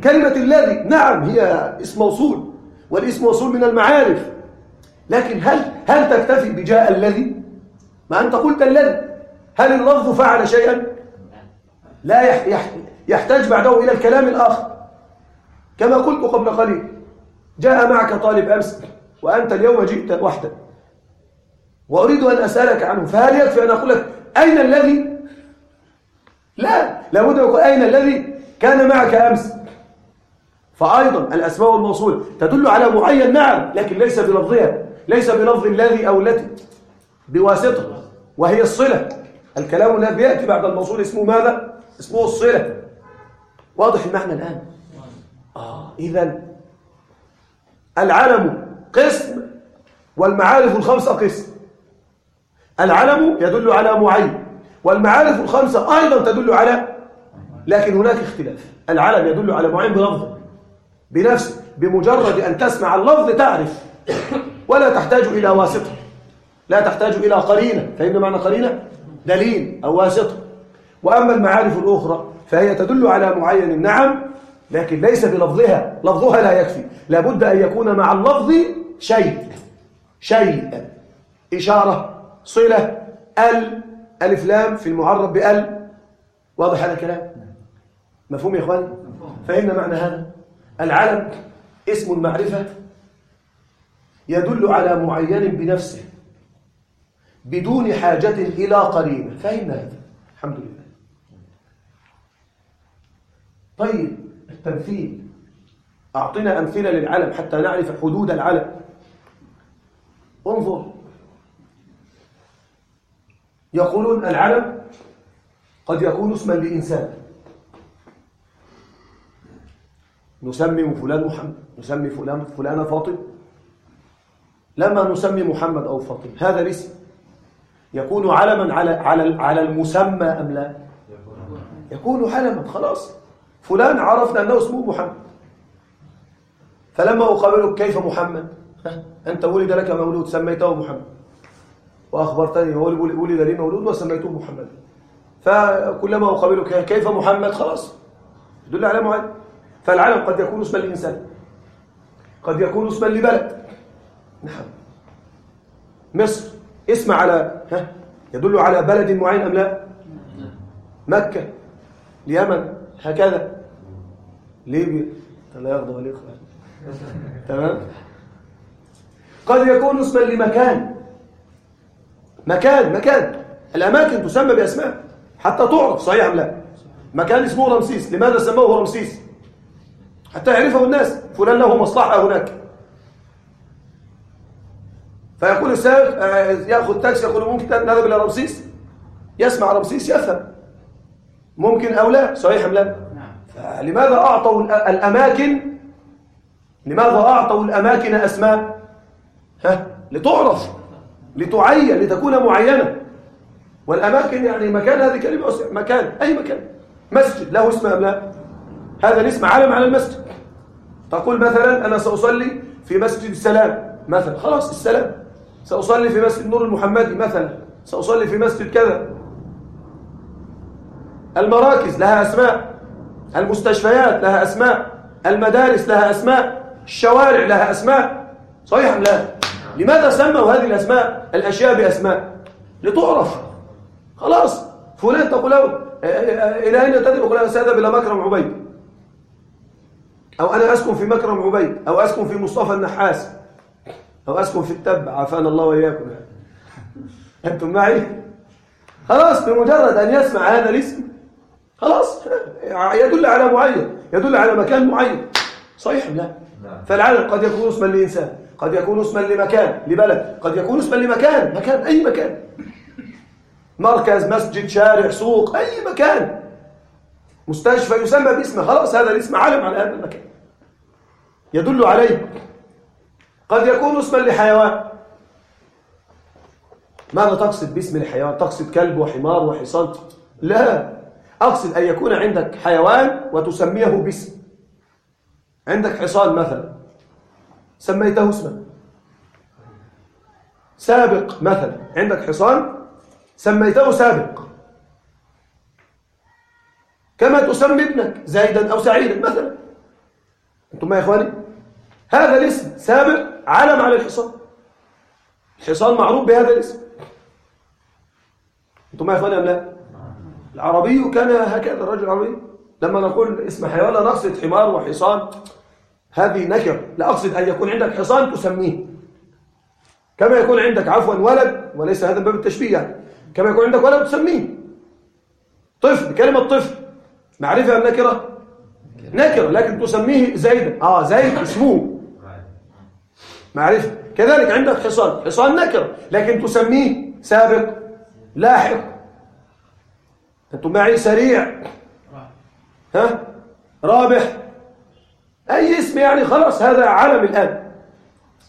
كلمة الذي نعم هي اسم موصول والاسم موصول من المعارف. لكن هل هل تكتفي بجاء الذي؟ ما أنت قلت الذي. هل اللفظ فعل شيئا؟ لا يحتاج بعده إلى الكلام الآخر. كما قلت قبل قليل جاء معك طالب أمس وأنت اليوم جئت وحدك وأريد أن أسألك عنه فهل يكفي أن أقول لك أين الذي؟ لا لابد أن أقول أين الذي كان معك أمس. فأيضا الأسماء الموصولة تدل على معين نعم لكن ليس بلفظها ليس بلفظ الذي أو التي. بواسطة وهي الصلة. الكلام الذي يأتي بعد الموصول اسمه ماذا؟ اسمه الصلة. واضح المعنى الآن؟ آه إذا العلم قسم والمعارف الخمسة قسم. العلم يدل على معين. والمعارف الخمسة أيضا تدل على لكن هناك اختلاف. العلم يدل على معين بلفظه بنفسه بمجرد أن تسمع اللفظ تعرف. ولا تحتاج إلى واسطة. لا تحتاج إلى قرينة. فإن معنى قرينة دليل أو واسطة. وأما المعارف الأخرى فهي تدل على معين. نعم لكن ليس بلفظها. لفظها لا يكفي. لابد أن يكون مع اللفظ شيء. شيء. إشارة صلة ال ألف لام في المعرب بأل. واضح هذا الكلام؟ مفهوم يا إخواني؟ فهمنا معنى هذا؟ العلم اسم المعرفة يدل على معين بنفسه بدون حاجة إلى قرينة. فهمنا هذا؟ الحمد لله. طيب التمثيل. أعطنا أمثلة للعلم حتى نعرف حدود العلم. انظر. يقولون العلم قد يكون اسما لإنسان. نسمي فلان محمد نسمي فلان فلانة فاطمة لما نسمي محمد أو فاطمة هذا الاسم يكون علما على على على المسمى أم لا؟ يكون علما خلاص. فلان عرفنا أنه اسمه محمد. فلما أقابلك كيف محمد؟ أنت ولد لك مولود سميته محمد. وأخبرتني ولد لي مولود وسميته محمد. فكلما أقابلك كيف محمد؟ خلاص. يدل على معين فالعلم قد يكون اسما لإنسان. قد يكون اسما لبلد. نعم. مصر. اسم على ها؟ يدل على بلد معين أم لا؟ مكة. اليمن. هكذا. ليه بي... لا يغضب يخفى تمام. قد يكون اسما لمكان. مكان مكان. الأماكن تسمى بأسماء. حتى تعرف صحيح أم لا. مكان اسمه رمسيس. لماذا سموه رمسيس؟ حتى يعرفه الناس. فلان له مصلحة هناك. فيقول السائق آه، يأخذ تاكسي يقول ممكن نذهب إلى رمسيس؟ يسمع رمسيس يفهم. ممكن أو لا؟ صحيح أم لا؟ فلماذا أعطوا الأ- الأماكن؟ لماذا أعطوا الأماكن أسماء؟ ها؟ لتعرف. لتعين لتكون معينة. والأماكن يعني مكان هذه كلمة مكان أي مكان. مسجد له اسم أم لا؟ هذا الاسم علم على المسجد. تقول مثلا أنا سأصلي في مسجد السلام مثلا. خلاص السلام. سأصلي في مسجد نور المحمدي مثلا. سأصلي في مسجد كذا. المراكز لها أسماء. المستشفيات لها أسماء. المدارس لها أسماء. الشوارع لها أسماء. صحيح أم لا؟ لماذا سموا هذه الأسماء الأشياء بأسماء؟ لتعرف. خلاص. فلان تقول له آه، آه، إلى أين تذهب؟ يقول أنا سأذهب إلى مكرم عبيد. أو أنا أسكن في مكرم عبيد. أو أسكن في مصطفى النحاس. أو أسكن في التبع عافانا الله وإياكم. يعني. أنتم معي؟ خلاص. بمجرد أن يسمع هذا الاسم خلاص. يدل على معين. يدل على مكان معين. صحيح لا؟ فالعالم قد يكون اسما لإنسان. قد يكون اسما لمكان لبلد. قد يكون اسما لمكان مكان أي مكان. مركز مسجد شارع سوق أي مكان. مستشفى يسمى باسمه. خلاص هذا الاسم علم على هذا المكان. يدل عليه. قد يكون اسما لحيوان. ماذا تقصد باسم الحيوان؟ تقصد كلب وحمار وحصان؟ لا. أقصد أن يكون عندك حيوان وتسميه باسم. عندك حصان مثلا. سميته اسما سابق مثلا عندك حصان؟ سميته سابق. كما تسمي ابنك زيدا أو سعيدا مثلا. أنتم يا إخواني هذا الاسم سابق علم على الحصان. الحصان معروف بهذا الاسم. أنتم يا إخواني أم لا؟ العربي كان هكذا الرجل العربي لما نقول اسم حيوان نقصد حمار وحصان. هذه نكر لا أقصد أن يكون عندك حصان تسميه. كما يكون عندك عفوا ولد وليس هذا باب التشبيه يعني. كما يكون عندك ولد تسميه. طفل كلمة طفل. معرفة أم نكرة؟ نكرة لكن تسميه زيدا. آه زيد اسمه. معرفة. كذلك عندك حصان. حصان نكرة لكن تسميه سابق لاحق. أنتم معي سريع. ها؟ رابح. أي اسم يعني؟ خلاص هذا علم الآن.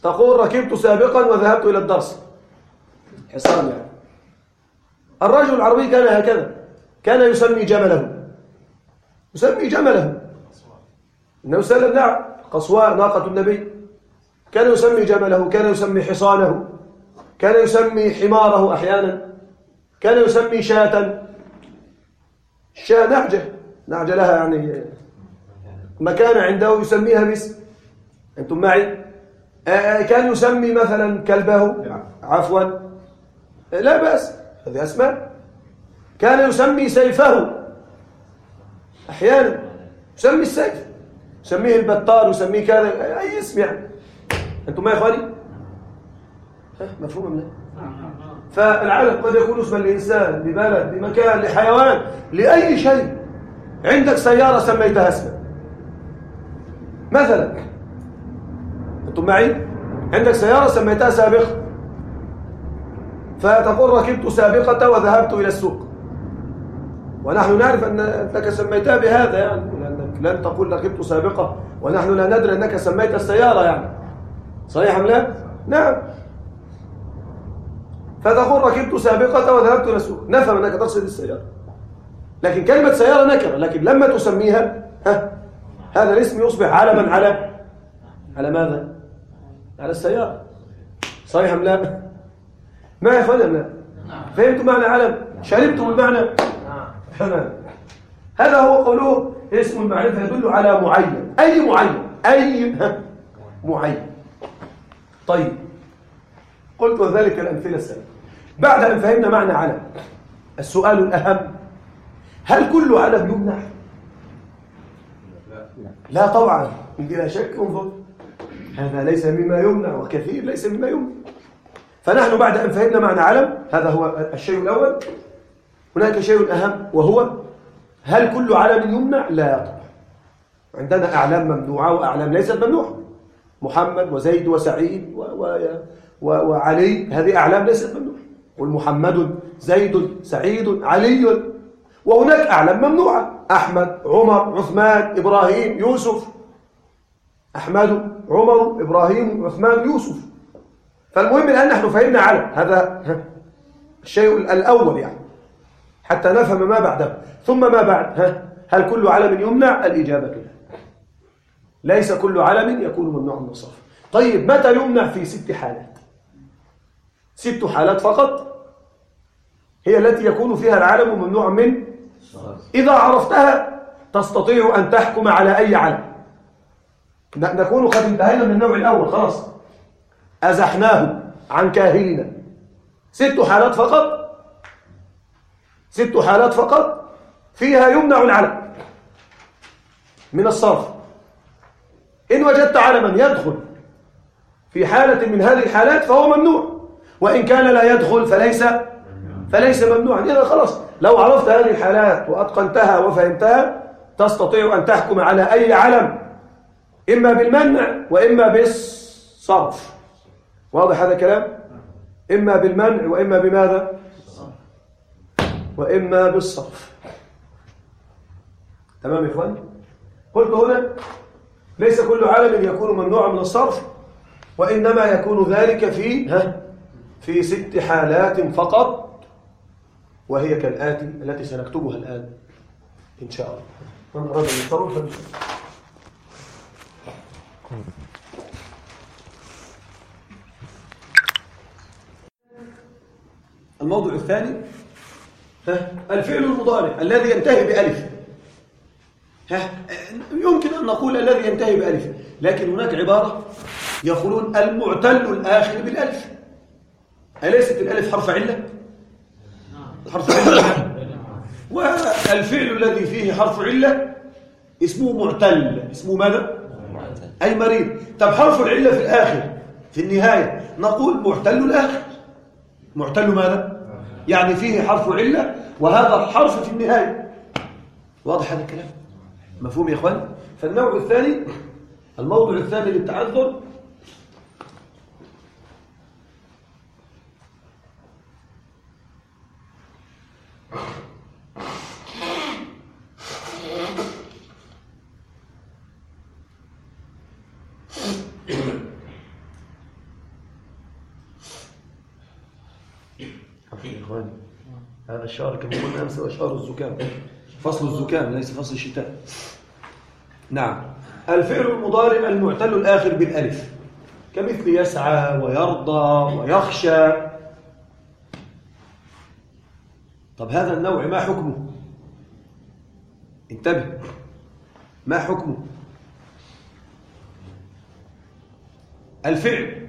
تقول ركبت سابقا وذهبت إلى الدرس. حصان يعني. الرجل العربي كان هكذا. كان يسمي جمله. يسمي جمله. النبي صلى الله عليه وسلم نعم قصواء ناقة النبي. كان يسمي جمله كان يسمي حصانه. كان يسمي حماره أحيانا. كان يسمي شاة. الشاة نعجة. نعجة لها يعني مكان عنده يسميها باسم. أنتم معي؟ آه، كان يسمي مثلا كلبه. عفوا. آه، لا بأس هذه أسماء. كان يسمي سيفه. أحيانا يسمي السيف. يسميه البطار يسميه كذا. أي اسم يعني. أنتم ما يا إخواني؟ مفهوم أم لا؟ فالعالم قد يكون اسما لإنسان لبلد لمكان لحيوان لأي شيء. عندك سيارة سميتها اسما مثلا أنتم معي؟ عندك سيارة سميتها سابقة. فتقول ركبت سابقة وذهبت إلى السوق. ونحن نعرف أن أنك سميتها بهذا يعني لأنك لن تقول ركبت سابقة ونحن لا ندري أنك سميت السيارة يعني. صحيح أم لا؟ نعم. فتقول ركبت سابقة وذهبت إلى السوق. نفهم أنك تقصد السيارة. لكن كلمة سيارة نكرة لكن لما تسميها ها هذا الاسم يصبح علما على على ماذا؟ على السيارة صحيح أم لا؟ ما يا أخوان أم لا؟ فهمتم معنى علم؟ شربتم المعنى؟ تمام هذا هو قوله اسم المعرفة يدل على معين أي معين أي؟ معين طيب قلت وذلك الأمثلة السابقة بعد أن فهمنا معنى علم السؤال الأهم هل كل علم يمنع؟ لا طبعا بلا شك انظر. هذا ليس مما يمنع وكثير ليس مما يمنع. فنحن بعد أن فهمنا معنى علم هذا هو الشيء الأول. هناك شيء أهم وهو هل كل علم يمنع؟ لا. طبعا عندنا أعلام ممنوعة وأعلام ليست ممنوعة. محمد وزيد وسعيد و و و وعلي هذه أعلام ليست ممنوعة. قل محمد زيد سعيد علي. وهناك أعلام ممنوعة. أحمد عمر عثمان إبراهيم يوسف. أحمد عمر إبراهيم عثمان يوسف. فالمهم الآن نحن فهمنا علم هذا الشيء الأول يعني حتى نفهم ما بعده. ثم ما بعد ها هل كل علم يمنع؟ الإجابة لا. ليس كل علم يكون ممنوعا من الصرف طيب متى يمنع في ست حالات؟ ست حالات فقط هي التي يكون فيها العلم ممنوعا من إذا عرفتها تستطيع أن تحكم على أي علم. نكون قد انتهينا من النوع الأول خلاص. أزحناه عن كاهلنا. ست حالات فقط. ست حالات فقط. فيها يمنع العلم من الصرف. إن وجدت علما يدخل في حالة من هذه الحالات فهو ممنوع. وإن كان لا يدخل فليس فليس ممنوعا. إذا خلاص. لو عرفت هذه الحالات وأتقنتها وفهمتها تستطيع أن تحكم على أي علم إما بالمنع وإما بالصرف. واضح هذا الكلام؟ إما بالمنع وإما بماذا؟ وإما بالصرف. تمام يا إخوان؟ قلت هنا ليس كل عالم يكون ممنوعا من الصرف وإنما يكون ذلك في ها؟ في ست حالات فقط. وهي كالآتي التي سنكتبها الآن إن شاء الله. من أراد أن يصرف الموضوع الثاني ها الفعل المضارع الذي ينتهي بألف. ها يمكن أن نقول الذي ينتهي بألف لكن هناك عبارة يقولون المعتل الآخر بالألف. أليست الألف حرف علة؟ حرف علة والفعل الذي فيه حرف علة اسمه معتل اسمه ماذا؟ أي مريض طب حرف العلة في الآخر في النهاية نقول معتل الآخر معتل ماذا؟ يعني فيه حرف علة وهذا الحرف في النهاية واضح هذا الكلام؟ مفهوم يا إخوان؟ فالنوع الثاني الموضوع الثاني للتعذر هذا الشهر كما قلنا امس هو شهر الزكام. فصل الزكام ليس فصل الشتاء. نعم. الفعل المضارع المعتل الآخر بالألف. كمثل يسعى ويرضى ويخشى. طب هذا النوع ما حكمه؟ انتبه. ما حكمه؟ الفعل.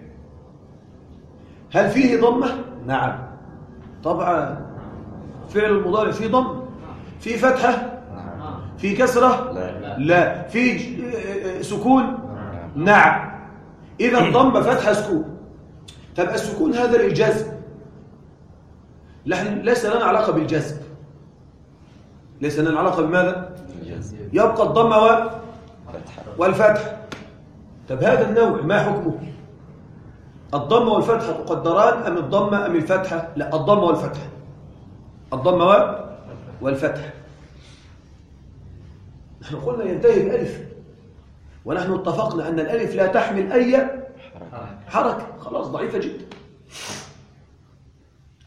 هل فيه ضمة؟ نعم. طبعا. فعل المضارع فيه ضم في فتحة في كسرة لا. في سكون نعم. إذا ضم فتحة سكون. طب السكون هذا للجزم. نحن ليس لنا علاقة بالجزم. ليس لنا علاقة بماذا؟ يبقى الضم والفتح. طب هذا النوع ما حكمه؟ الضم والفتحة تقدران أم الضمة أم الفتحة؟ لا الضم والفتحة. الضم و- والفتح. نحن قلنا ينتهي بألف ونحن اتفقنا أن الألف لا تحمل أي حركة. خلاص ضعيفة جدا.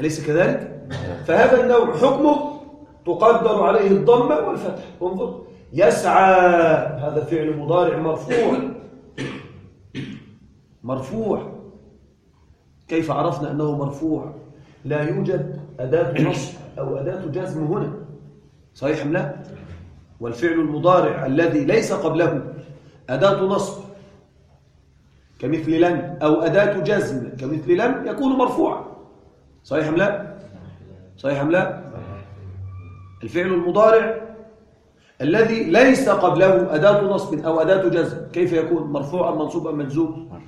أليس كذلك؟ فهذا النوع حكمه تقدر عليه الضمة والفتح. انظر. يسعى. هذا فعل مضارع مرفوع. مرفوع. كيف عرفنا أنه مرفوع؟ لا يوجد أداة نصب. أو أداة جزم هنا. صحيح أم لا؟ والفعل المضارع الذي ليس قبله أداة نصب. كمثل لن أو أداة جزم كمثل لم يكون مرفوعا. صحيح أم لا؟ صحيح أم لا؟ الفعل المضارع الذي ليس قبله أداة نصب أو أداة جزم كيف يكون؟ مرفوع أم منصوب أم مجزوم؟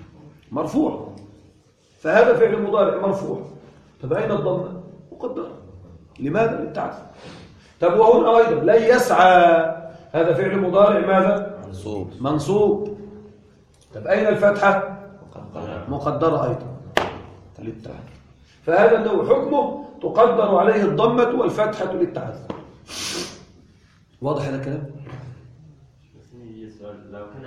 مرفوع. فهذا فعل مضارع مرفوع. طب أين الضمة مقدرة لماذا؟ للتعرف طب وهنا أيضا لن يسعى. هذا فعل مضارع ماذا؟ منصوب. منصوب. طب أين الفتحة؟ مقدرة. مقدرة أيضا. للتعرف فهذا النوع حكمه. تقدر عليه الضمة والفتحة للتعذر واضح هذا الكلام؟ لو كان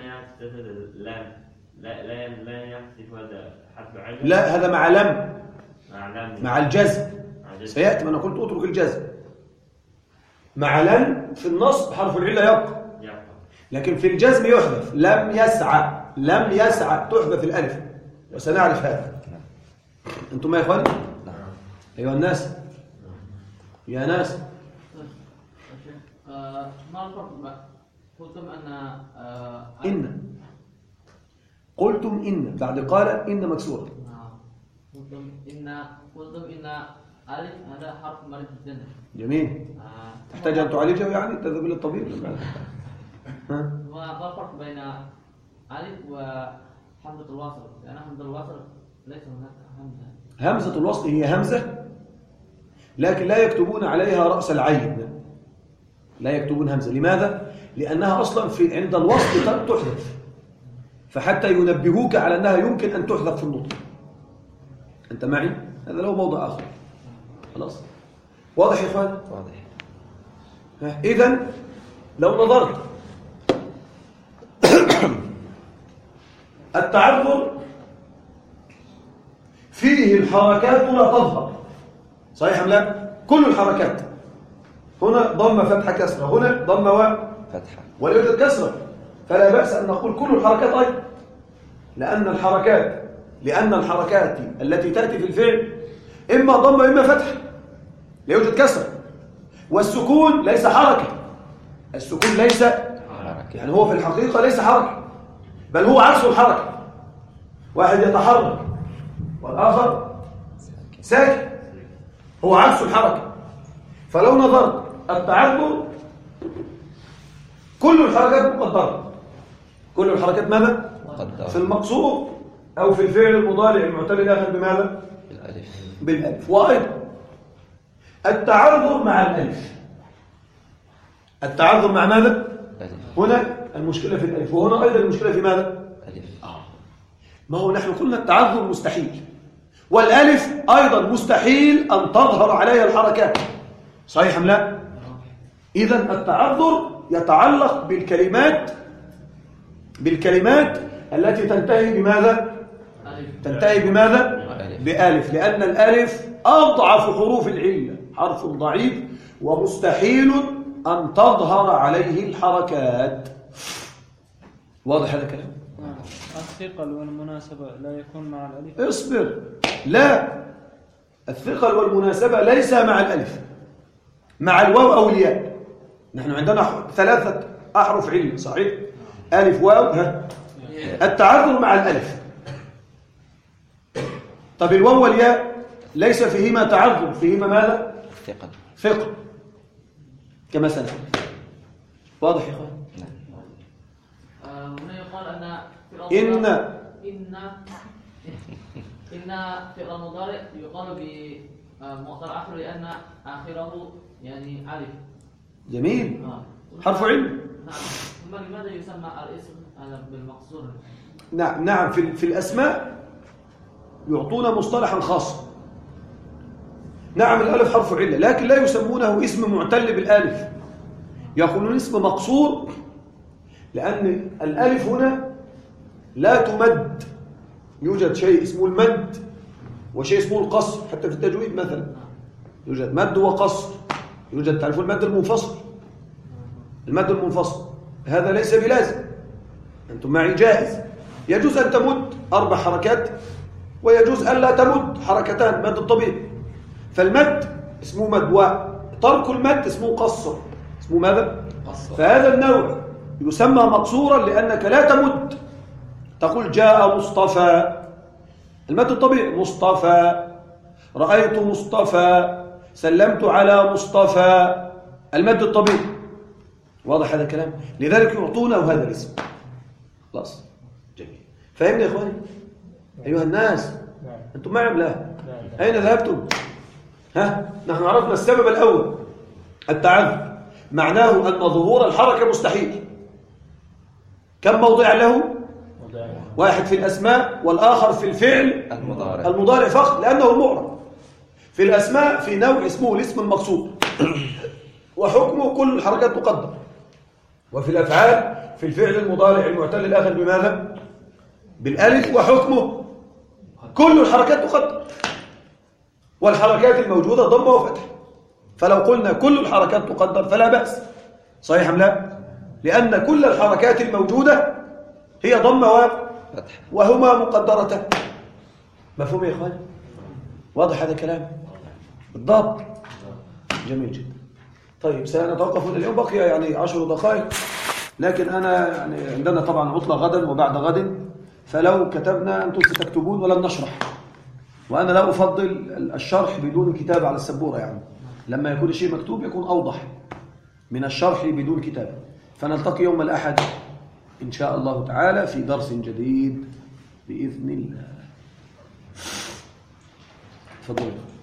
اللام لا لا لا يحذف هذا حرف علم؟ لا هذا مع لم. مع لام مع الجزم. سيأتي ما أنا قلت أترك الجزم. مع لن في النصب حرف العلة يبقى. يبقى لكن في الجزم يحذف. لم يسعى لم يسعى تحذف الألف. وسنعرف هذا. أنتم يا إخواني أيها الناس؟ يا ناس؟ ما الفرق؟ قلتم أن إن. قلتم إن. بعد قال إن مكسورة. نعم. قلتم إن. قلتم إن ألف هذا حرف مريض جدا جميل. آه، تحتاج أن تعالجه يعني؟ تذهب إلى الطبيب. ها؟ ما الفرق بين ألف وحمزة الوصل؟ لأن حمزة الوصل ليس هناك همزة همزة الوصل هي همزة لكن لا يكتبون عليها رأس العين. لا يكتبون همزة. لماذا؟ لأنها أصلا في عند الوصل تحذف. فحتى ينبهوك على أنها يمكن أن تحذف في النطق. أنت معي؟ هذا له موضع آخر. خلاص. واضح يا إخوان؟ واضح. إذا لو نظرت التعذر فيه الحركات لا تظهر. صحيح أم لا؟ كل الحركات. هنا ضم فتحة كسرة هنا ضم و فتحة. ولا يوجد كسرة فلا بأس أن نقول كل الحركات أيضا. لأن الحركات لأن الحركات التي تأتي في الفعل إما ضم وإما فتح لا يوجد كسرة والسكون ليس حركة. السكون ليس حركة. يعني هو في الحقيقة ليس حركة بل هو عكس الحركة. واحد يتحرك والآخر ساكن هو عكس الحركة. فلو نظرت التعذر كل الحركات مقدرة. كل الحركات ماذا؟ مقدرة. في المقصور أو في الفعل المضارع المعتل الآخر بماذا؟ الألف بالألف. وأيضا التعذر مع الألف التعذر مع ماذا؟ ألف هنا المشكلة في الألف وهنا أيضا المشكلة في ماذا؟ ألف ما هو نحن قلنا التعذر مستحيل والألف أيضا مستحيل أن تظهر عليها الحركات صحيح أم لا؟ إذا التعذر يتعلق بالكلمات بالكلمات التي تنتهي بماذا؟ ألف تنتهي بماذا؟ ألف. بألف لأن الألف أضعف حروف العلة حرف ضعيف ومستحيل أن تظهر عليه الحركات. واضح هذا الكلام؟ الثقل والمناسبة لا يكون مع الألف. اصبر. لا. الثقل والمناسبة ليس مع الألف. مع الواو أو الياء. نحن عندنا ثلاثة أحرف علة صحيح؟ ألف واو ها؟ التعذر مع الألف. طب الواو والياء ليس فيهما تعذر. فيهما ماذا؟ ثقل ثقل كما واضح يا إخوان؟ آه، هنا يقال أن فعل إن إن إن فعل المضارع يقال بمؤخر آخر لأن آخره يعني ألف. جميل. آه. حرف علم. نعم. ثم لماذا يسمى الاسم هذا بالمقصور؟ نعم نعم في, في الأسماء يعطون مصطلحا خاصا. نعم الألف حرف علة لكن لا يسمونه اسم معتل بالألف. يقولون اسم مقصور لأن الألف هنا لا تمد. يوجد شيء اسمه المد وشيء اسمه القصر حتى في التجويد مثلا. يوجد مد وقصر. يوجد تعرفون المد المنفصل؟ المد المنفصل. هذا ليس بلازم. أنتم معي جائز. يجوز أن تمد أربع حركات ويجوز أن لا تمد حركتان مد الطبيعي. فالمد اسمه مد وترك المد اسمه قصر اسمه ماذا؟ قصر. فهذا النوع يسمى مقصورا لأنك لا تمد. تقول جاء مصطفى. المد الطبيعي مصطفى. رأيت مصطفى. سلمت على مصطفى. المد الطبيعي. واضح هذا الكلام؟ لذلك يعطونه هذا الاسم. خلاص. جميل. فهمنا يا إخواني؟ أيها الناس نعم. أنتم معهم لا؟ نعم. أين ذهبتم؟ ها؟ نحن عرفنا السبب الأول. التعذر معناه أن ظهور الحركة مستحيل. كم موضع له. واحد في الأسماء والآخر في الفعل المضارع. المضارع فقط لأنه معرب في الأسماء في نوع اسمه الاسم المقصود. وحكمه كل الحركات تقدر وفي الأفعال في الفعل المضارع المعتل الآخر بماذا؟ بالألف وحكمه. كل الحركات تقدر والحركات الموجودة ضمة وفتح. فلو قلنا كل الحركات تقدر فلا بأس. صحيح أم لا؟ لأن كل الحركات الموجودة هي ضمة وفتح. فتح وهما مقدرتان. مفهوم يا إخواني؟ واضح هذا الكلام؟ بالضبط. جميل جدا. طيب سنتوقف هنا اليوم بقي يعني عشر دقائق. لكن أنا يعني عندنا طبعا عطلة غدا وبعد غد. فلو كتبنا أنتم ستكتبون ولن نشرح. وأنا لا أفضل الشرح بدون كتابة على السبورة يعني. لما يكون الشيء مكتوب يكون أوضح من الشرح بدون كتابة فنلتقي يوم الأحد إن شاء الله تعالى في درس جديد بإذن الله. تفضلوا.